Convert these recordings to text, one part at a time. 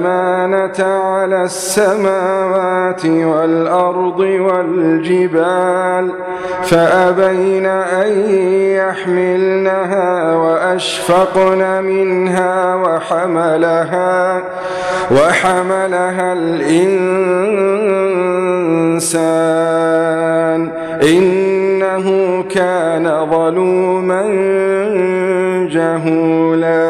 الأمانة على السماوات والأرض والجبال فأبين أن يحملنها وأشفقن منها وحملها وحملها الإنسان. إنه كان ظلوما جهولا.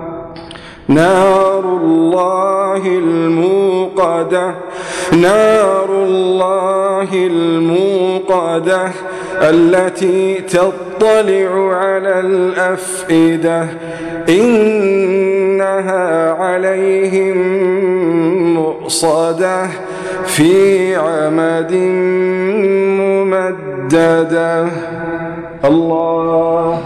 نار الله الموقدة نار الله الموقدة التي تطلع على الأفئدة إنها عليهم مؤصدة في عمد ممددة. الله